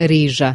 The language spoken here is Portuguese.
rīža